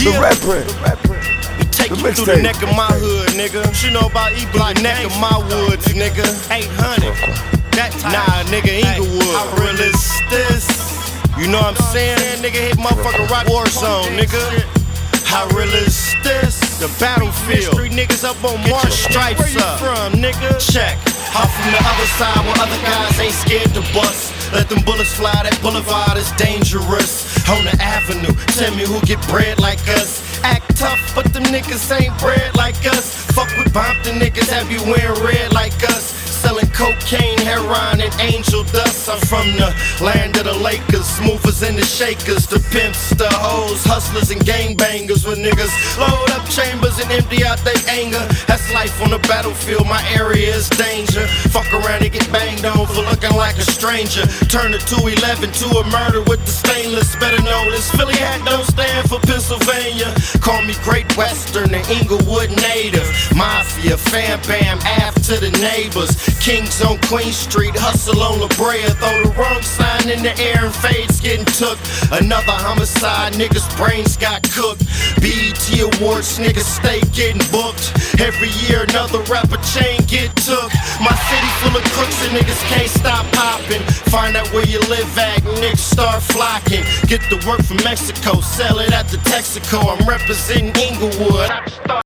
The rapper. Take The you through the neck of my hood, nigga. You know about E Block, neck of my woods, nigga. 800. That time. Nah, nigga, Inglewood. How real is this? You know what I'm saying? Nigga hit motherfucking rock war zone, nigga. How real is this? The battlefield. Street niggas up on March stripes Where you up. from, nigga? Check. I'm from the other side where other guys ain't scared to bust. Let them bullets fly, that boulevard is dangerous. On the avenue, tell me who get bread like us. Act tough, but them niggas ain't bread like us. Fuck with Bompton niggas, have you wearing red like us. Selling cocaine, heroin, and angel dust. I'm from the land of the Lakers, and the shakers, the pimps, the hoes, hustlers, and gangbangers. with niggas load up chambers and empty out their anger. That's life on the battlefield, my area is danger. Looking like a stranger. Turn a 211 to a murder with the stainless. Better know this Philly hat don't stand for Pennsylvania. Call me Great Western and Inglewood native. Mafia, fam bam, aft to the neighbors. Kings on Queen Street, hustle on La Brea. Throw the wrong sign in the air and fades getting took. Another homicide, niggas' brains got cooked. BET Awards, niggas stay getting booked. Every year another rapper chain get took. Full of crooks and niggas can't stop popping. Find out where you live at, niggas start flocking. Get the work from Mexico, sell it at the Texaco. I'm representing Inglewood.